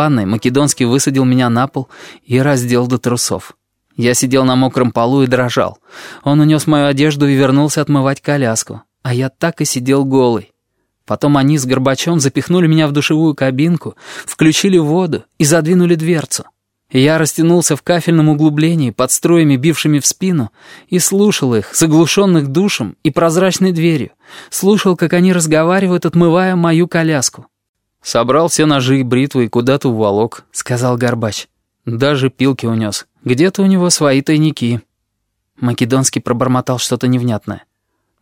Ванной Македонский высадил меня на пол и раздел до трусов. Я сидел на мокром полу и дрожал. Он унес мою одежду и вернулся отмывать коляску. А я так и сидел голый. Потом они с Горбачом запихнули меня в душевую кабинку, включили воду и задвинули дверцу. Я растянулся в кафельном углублении под струями, бившими в спину, и слушал их, заглушенных душем и прозрачной дверью. Слушал, как они разговаривают, отмывая мою коляску. «Собрал все ножи и бритвы и куда-то уволок», — сказал Горбач. «Даже пилки унес. Где-то у него свои тайники». Македонский пробормотал что-то невнятное.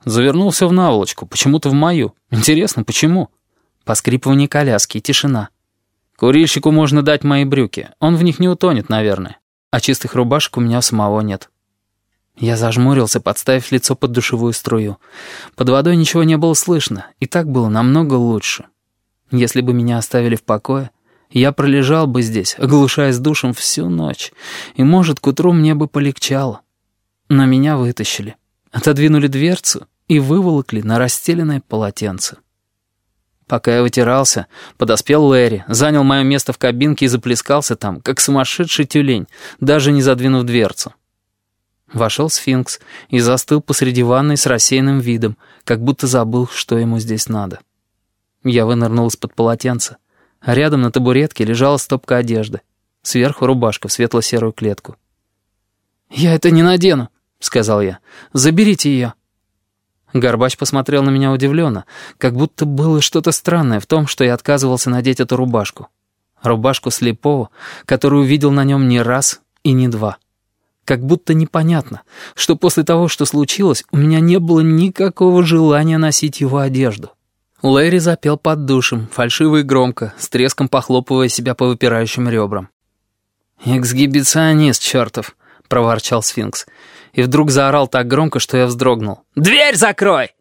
Завернулся в наволочку, почему-то в мою. Интересно, почему? Поскрипывание коляски и тишина. Курильщику можно дать мои брюки. Он в них не утонет, наверное. А чистых рубашек у меня самого нет. Я зажмурился, подставив лицо под душевую струю. Под водой ничего не было слышно, и так было намного лучше. Если бы меня оставили в покое, я пролежал бы здесь, оглушаясь душем всю ночь, и, может, к утру мне бы полегчало. Но меня вытащили, отодвинули дверцу и выволокли на расстеленное полотенце. Пока я вытирался, подоспел Лэри, занял мое место в кабинке и заплескался там, как сумасшедший тюлень, даже не задвинув дверцу. Вошел сфинкс и застыл посреди ванной с рассеянным видом, как будто забыл, что ему здесь надо. Я вынырнул из-под полотенца, а рядом на табуретке лежала стопка одежды. Сверху рубашка в светло-серую клетку. «Я это не надену», — сказал я. «Заберите ее». Горбач посмотрел на меня удивленно, как будто было что-то странное в том, что я отказывался надеть эту рубашку. Рубашку слепого, которую видел на нем не раз и не два. Как будто непонятно, что после того, что случилось, у меня не было никакого желания носить его одежду. Лэри запел под душем, фальшиво и громко, с треском похлопывая себя по выпирающим ребрам. «Эксгибиционист, чертов!» — проворчал сфинкс и вдруг заорал так громко, что я вздрогнул. «Дверь закрой!»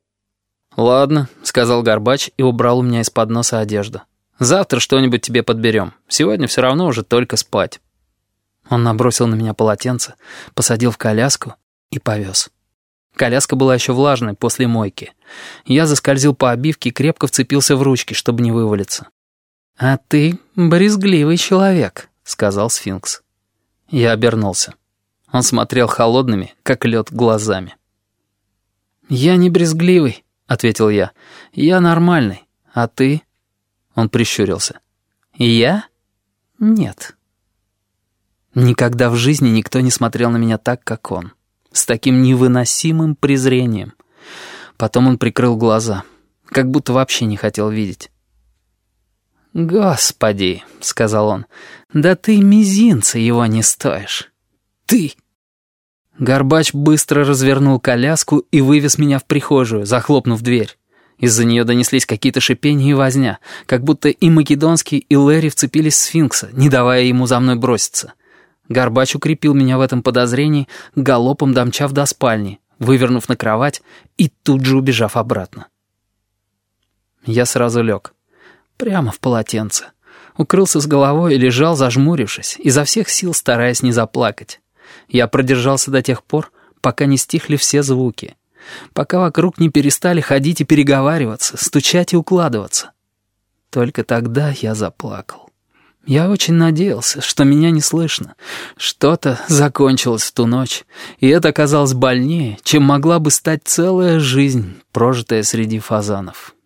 «Ладно», — сказал Горбач и убрал у меня из-под носа одежду. «Завтра что-нибудь тебе подберем. Сегодня все равно уже только спать». Он набросил на меня полотенце, посадил в коляску и повез. Коляска была еще влажной после мойки. Я заскользил по обивке и крепко вцепился в ручки, чтобы не вывалиться. «А ты брезгливый человек», — сказал сфинкс. Я обернулся. Он смотрел холодными, как лед, глазами. «Я не брезгливый», — ответил я. «Я нормальный. А ты?» Он прищурился. «Я? Нет». Никогда в жизни никто не смотрел на меня так, как он. С таким невыносимым презрением. Потом он прикрыл глаза, как будто вообще не хотел видеть. «Господи», — сказал он, — «да ты мизинца его не стоишь» ты!» Горбач быстро развернул коляску и вывез меня в прихожую, захлопнув дверь. Из-за нее донеслись какие-то шипения и возня, как будто и Македонский, и Лэри вцепились в сфинкса, не давая ему за мной броситься. Горбач укрепил меня в этом подозрении, галопом домчав до спальни, вывернув на кровать и тут же убежав обратно. Я сразу лег. Прямо в полотенце. Укрылся с головой и лежал, зажмурившись, изо всех сил стараясь не заплакать. Я продержался до тех пор, пока не стихли все звуки, пока вокруг не перестали ходить и переговариваться, стучать и укладываться. Только тогда я заплакал. Я очень надеялся, что меня не слышно. Что-то закончилось в ту ночь, и это оказалось больнее, чем могла бы стать целая жизнь, прожитая среди фазанов».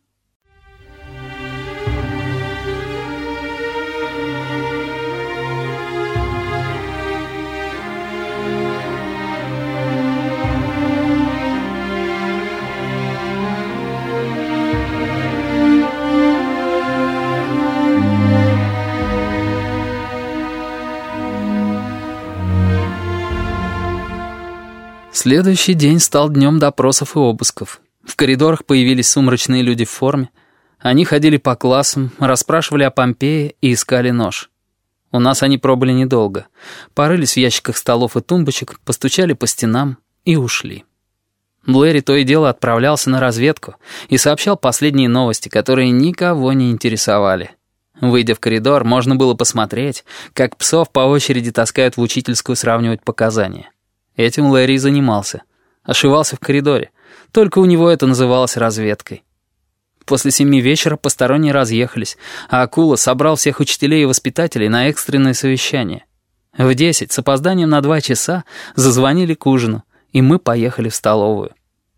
Следующий день стал днем допросов и обысков. В коридорах появились сумрачные люди в форме. Они ходили по классам, расспрашивали о Помпее и искали нож. У нас они пробыли недолго. Порылись в ящиках столов и тумбочек, постучали по стенам и ушли. Блэри то и дело отправлялся на разведку и сообщал последние новости, которые никого не интересовали. Выйдя в коридор, можно было посмотреть, как псов по очереди таскают в учительскую сравнивать показания. Этим Лэри занимался. Ошивался в коридоре. Только у него это называлось разведкой. После семи вечера посторонние разъехались, а Акула собрал всех учителей и воспитателей на экстренное совещание. В десять с опозданием на два часа зазвонили к ужину, и мы поехали в столовую.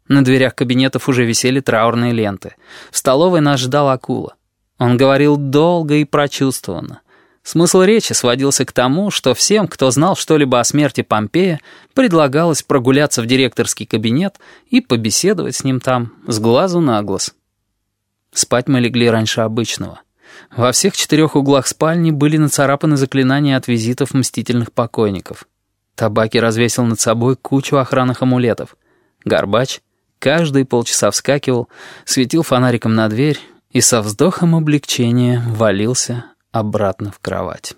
На дверях кабинетов уже висели траурные ленты. В столовой нас ждал Акула. Он говорил долго и прочувствованно. Смысл речи сводился к тому, что всем, кто знал что-либо о смерти Помпея, предлагалось прогуляться в директорский кабинет и побеседовать с ним там с глазу на глаз. Спать мы легли раньше обычного. Во всех четырех углах спальни были нацарапаны заклинания от визитов мстительных покойников. Табаки развесил над собой кучу охранных амулетов. Горбач каждые полчаса вскакивал, светил фонариком на дверь и со вздохом облегчения валился обратно в кровать.